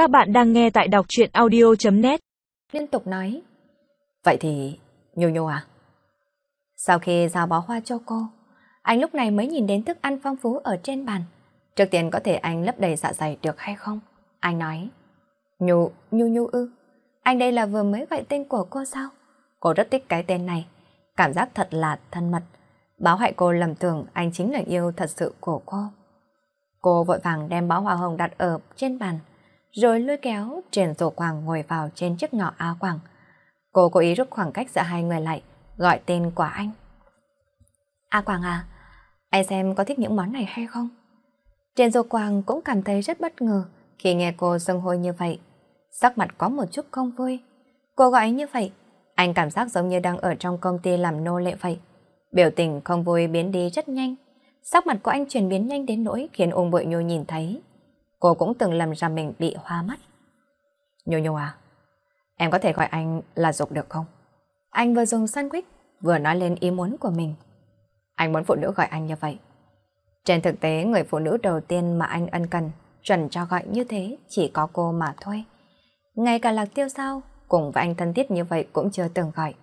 Các bạn đang nghe tại đọc chuyện audio.net Liên tục nói Vậy thì... Nhô nhô à? Sau khi giao bó hoa cho cô, anh lúc này mới nhìn đến thức ăn phong phú ở trên bàn. Trước tiên có thể anh lấp đầy dạ dày được hay không? Anh nói Nhu, Nhu Nhu ư? Anh đây là vừa mới gọi tên của cô sao? Cô rất thích cái tên này. Cảm giác thật là thân mật. Báo hại cô lầm tưởng anh chính là yêu thật sự của cô. Cô vội vàng đem bó hoa hồng đặt ở trên bàn, rồi lôi kéo Trần Tổ Quang ngồi vào trên chiếc ngọ áo quàng. Cô cố ý rút khoảng cách giữa hai người lại, gọi tên của anh. A Quang à, anh xem có thích những món này hay không? Trên Dô quàng cũng cảm thấy rất bất ngờ khi nghe cô xưng hôi như vậy. Sắc mặt có một chút không vui. Cô gọi như vậy, anh cảm giác giống như đang ở trong công ty làm nô lệ vậy. Biểu tình không vui biến đi rất nhanh. Sắc mặt của anh chuyển biến nhanh đến nỗi khiến ung bội nhô nhìn thấy. Cô cũng từng lầm ra mình bị hoa mắt. Nhô nhô à, em có thể gọi anh là dục được không? Anh vừa dùng sandwich, vừa nói lên ý muốn của mình. Anh muốn phụ nữ gọi anh như vậy. Trên thực tế, người phụ nữ đầu tiên mà anh ân cần, chuẩn cho gọi như thế chỉ có cô mà thôi. Ngay cả lạc tiêu sao, cùng với anh thân thiết như vậy cũng chưa từng gọi.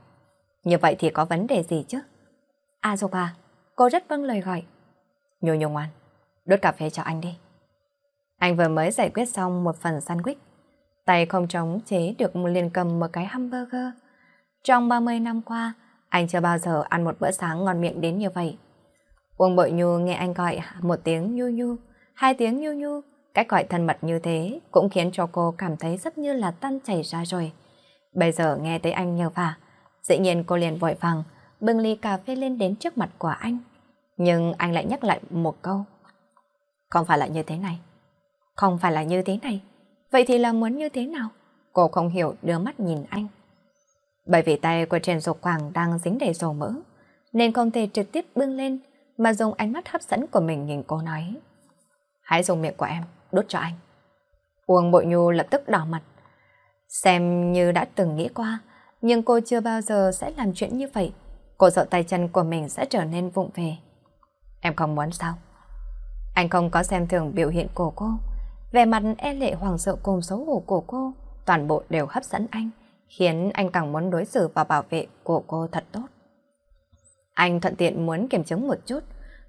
Như vậy thì có vấn đề gì chứ? À dục à, cô rất vâng lời gọi. Nhô nhô ngoan, đốt cà phê cho anh đi. Anh vừa mới giải quyết xong một phần sandwich. Tay không trống chế được liền cầm một cái hamburger. Trong 30 năm qua, anh chưa bao giờ ăn một bữa sáng ngon miệng đến như vậy. Uông bội nhu nghe anh gọi một tiếng nhu nhu, hai tiếng nhu nhu, cách gọi thân mật như thế cũng khiến cho cô cảm thấy rất như là tan chảy ra rồi. Bây giờ nghe thấy anh nhờ vả, dĩ nhiên cô liền vội vàng, bưng ly cà phê lên đến trước mặt của anh. Nhưng anh lại nhắc lại một câu. Không phải là như thế này. Không phải là như thế này. Vậy thì là muốn như thế nào? Cô không hiểu đưa mắt nhìn anh. Bởi vì tay của Trần Dục Quảng đang dính đầy dầu mỡ, nên không thể trực tiếp bưng lên mà dùng ánh mắt hấp dẫn của mình nhìn cô nói. Hãy dùng miệng của em, đốt cho anh. Uông Bội Nhu lập tức đỏ mặt. Xem như đã từng nghĩ qua, nhưng cô chưa bao giờ sẽ làm chuyện như vậy. Cô sợ tay chân của mình sẽ trở nên vụng về. Em không muốn sao? Anh không có xem thường biểu hiện của cô. Về mặt e lệ hoàng sợ cùng xấu hổ của cô, toàn bộ đều hấp dẫn anh, khiến anh càng muốn đối xử và bảo vệ của cô thật tốt. Anh thuận tiện muốn kiểm chứng một chút,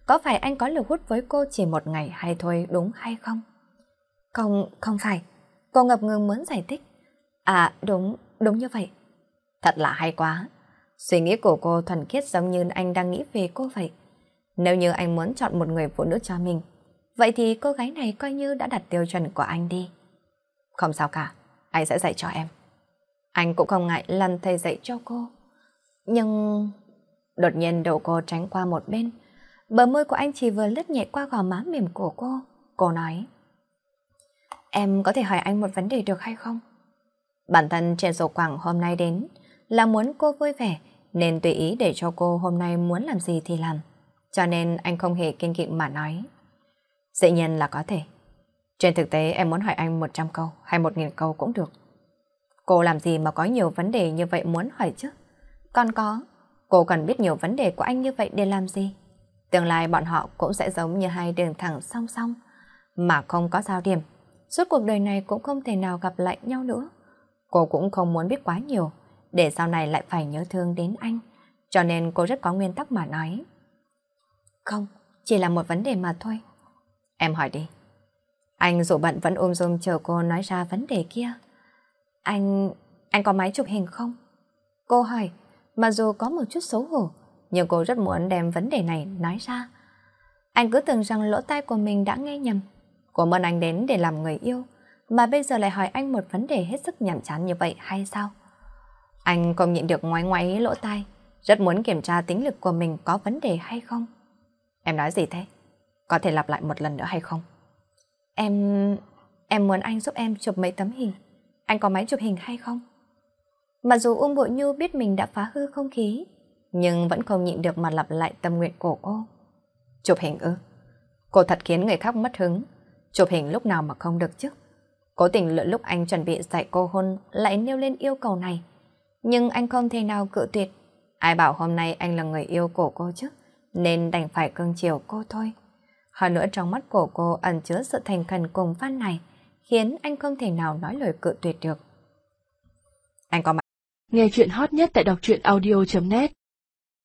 có phải anh có lực hút với cô chỉ một ngày hay thôi đúng hay không? Không, không phải. Cô ngập ngừng muốn giải thích. À, đúng, đúng như vậy. Thật là hay quá. Suy nghĩ của cô thuần khiết giống như anh đang nghĩ về cô vậy. Nếu như anh muốn chọn một người phụ nữ cho mình, vậy thì cô gái này coi như đã đặt tiêu chuẩn của anh đi. Không sao cả, anh sẽ dạy cho em. Anh cũng không ngại lần thầy dạy cho cô. Nhưng... Đột nhiên đầu cô tránh qua một bên. Bờ môi của anh chỉ vừa lướt nhẹ qua gò má mềm của cô. Cô nói. Em có thể hỏi anh một vấn đề được hay không? Bản thân trẻ Dầu Quảng hôm nay đến là muốn cô vui vẻ nên tùy ý để cho cô hôm nay muốn làm gì thì làm. Cho nên anh không hề kiên kỵ mà nói. Dĩ nhiên là có thể. Trên thực tế em muốn hỏi anh 100 câu hay 1.000 câu cũng được. Cô làm gì mà có nhiều vấn đề như vậy muốn hỏi chứ? Còn có, cô cần biết nhiều vấn đề của anh như vậy để làm gì? Tương lai bọn họ cũng sẽ giống như hai đường thẳng song song, mà không có giao điểm. Suốt cuộc đời này cũng không thể nào gặp lại nhau nữa. Cô cũng không muốn biết quá nhiều, để sau này lại phải nhớ thương đến anh. Cho nên cô rất có nguyên tắc mà nói. Không, chỉ là một vấn đề mà thôi. Em hỏi đi. Anh dù bận vẫn um ôm rôm chờ cô nói ra vấn đề kia. Anh... anh có máy chụp hình không? Cô hỏi, mà dù có một chút xấu hổ, nhưng cô rất muốn đem vấn đề này nói ra. Anh cứ tưởng rằng lỗ tai của mình đã nghe nhầm. Cô mời anh đến để làm người yêu, mà bây giờ lại hỏi anh một vấn đề hết sức nhảm chán như vậy hay sao? Anh không nhịn được ngoái ngoái lỗ tai, rất muốn kiểm tra tính lực của mình có vấn đề hay không. Em nói gì thế? Có thể lặp lại một lần nữa hay không? Em... em muốn anh giúp em chụp mấy tấm hình. Anh có máy chụp hình hay không? Mặc dù Uông Bội Nhu biết mình đã phá hư không khí, nhưng vẫn không nhịn được mà lặp lại tâm nguyện của cô. Chụp hình ư? Cô thật khiến người khác mất hứng. Chụp hình lúc nào mà không được chứ? Cố tình lựa lúc anh chuẩn bị dạy cô hôn lại nêu lên yêu cầu này. Nhưng anh không thể nào cự tuyệt. Ai bảo hôm nay anh là người yêu của cô chứ? Nên đành phải cưng chiều cô thôi. Hơn nữa trong mắt của cô ẩn chứa sự thành khẩn cùng văn này, khiến anh không thể nào nói lời cự tuyệt được. Anh có mặt. Nghe chuyện hot nhất tại đọc truyện audio.net